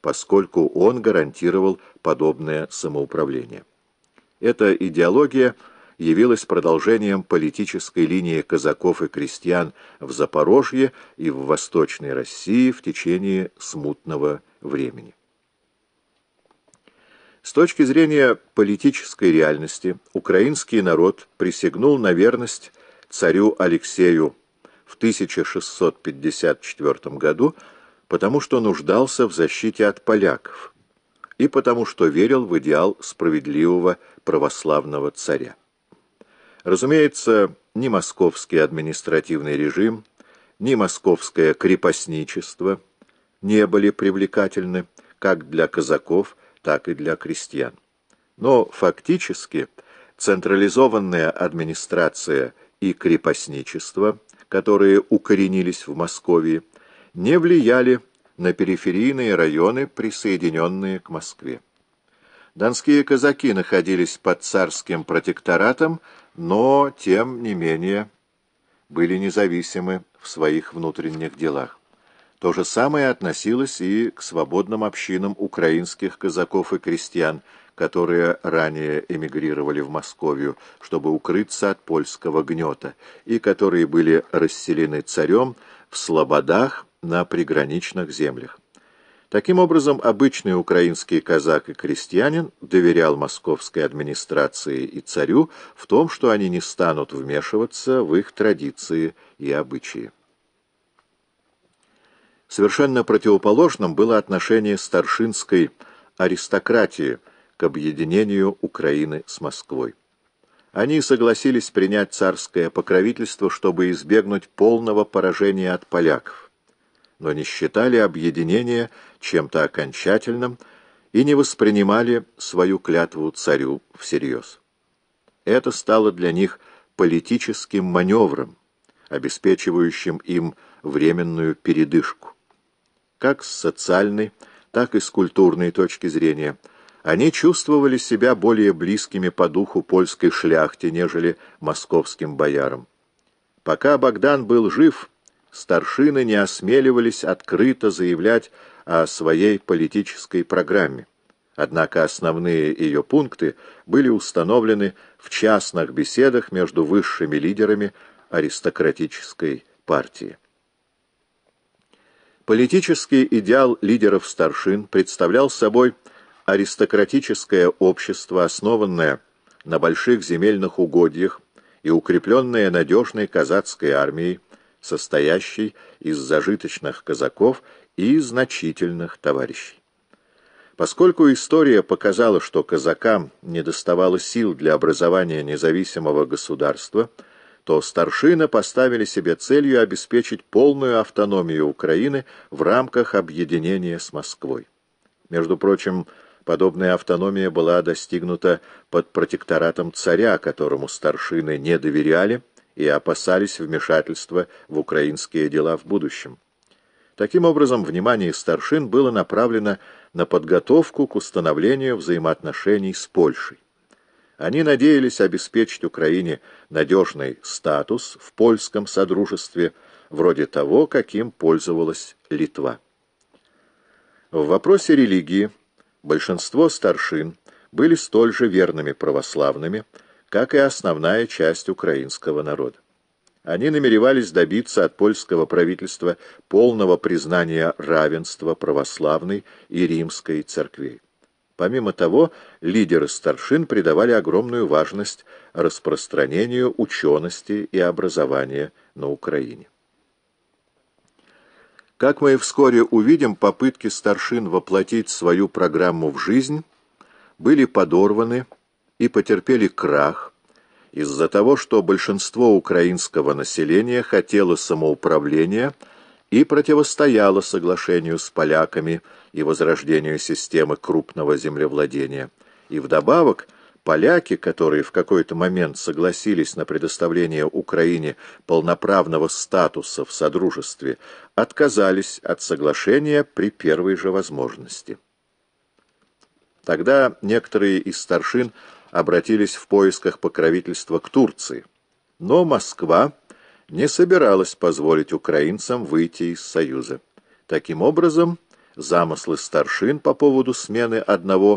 поскольку он гарантировал подобное самоуправление. Эта идеология явилась продолжением политической линии казаков и крестьян в Запорожье и в Восточной России в течение смутного времени. С точки зрения политической реальности, украинский народ присягнул на верность царю Алексею в 1654 году, потому что нуждался в защите от поляков и потому что верил в идеал справедливого православного царя. Разумеется, ни московский административный режим, ни московское крепостничество не были привлекательны как для казаков, так и для крестьян. Но фактически централизованная администрация и крепостничество, которые укоренились в Москве, не влияли на периферийные районы, присоединенные к Москве. Донские казаки находились под царским протекторатом, но, тем не менее, были независимы в своих внутренних делах. То же самое относилось и к свободным общинам украинских казаков и крестьян, которые ранее эмигрировали в Московию, чтобы укрыться от польского гнета, и которые были расселены царем в слободах на приграничных землях. Таким образом, обычный украинский казак и крестьянин доверял московской администрации и царю в том, что они не станут вмешиваться в их традиции и обычаи. Совершенно противоположным было отношение старшинской аристократии к объединению Украины с Москвой. Они согласились принять царское покровительство, чтобы избегнуть полного поражения от поляков, но не считали объединение чем-то окончательным и не воспринимали свою клятву царю всерьез. Это стало для них политическим маневром, обеспечивающим им временную передышку. Как с социальной, так и с культурной точки зрения – они чувствовали себя более близкими по духу польской шляхте, нежели московским боярам. Пока Богдан был жив, старшины не осмеливались открыто заявлять о своей политической программе. Однако основные ее пункты были установлены в частных беседах между высшими лидерами аристократической партии. Политический идеал лидеров старшин представлял собой аристократическое общество, основанное на больших земельных угодьях и укрепленное надежной казацкой армией, состоящей из зажиточных казаков и значительных товарищей. Поскольку история показала, что казакам недоставало сил для образования независимого государства, то старшины поставили себе целью обеспечить полную автономию Украины в рамках объединения с Москвой. Между прочим, Подобная автономия была достигнута под протекторатом царя, которому старшины не доверяли и опасались вмешательства в украинские дела в будущем. Таким образом, внимание старшин было направлено на подготовку к установлению взаимоотношений с Польшей. Они надеялись обеспечить Украине надежный статус в польском содружестве, вроде того, каким пользовалась Литва. В вопросе религии большинство старшин были столь же верными православными, как и основная часть украинского народа. Они намеревались добиться от польского правительства полного признания равенства православной и римской церквей. Помимо того, лидеры старшин придавали огромную важность распространению учености и образования на Украине. Как мы вскоре увидим, попытки старшин воплотить свою программу в жизнь были подорваны и потерпели крах из-за того, что большинство украинского населения хотело самоуправления и противостояло соглашению с поляками и возрождению системы крупного землевладения. И вдобавок – Поляки, которые в какой-то момент согласились на предоставление Украине полноправного статуса в Содружестве, отказались от соглашения при первой же возможности. Тогда некоторые из старшин обратились в поисках покровительства к Турции, но Москва не собиралась позволить украинцам выйти из Союза. Таким образом, замыслы старшин по поводу смены одного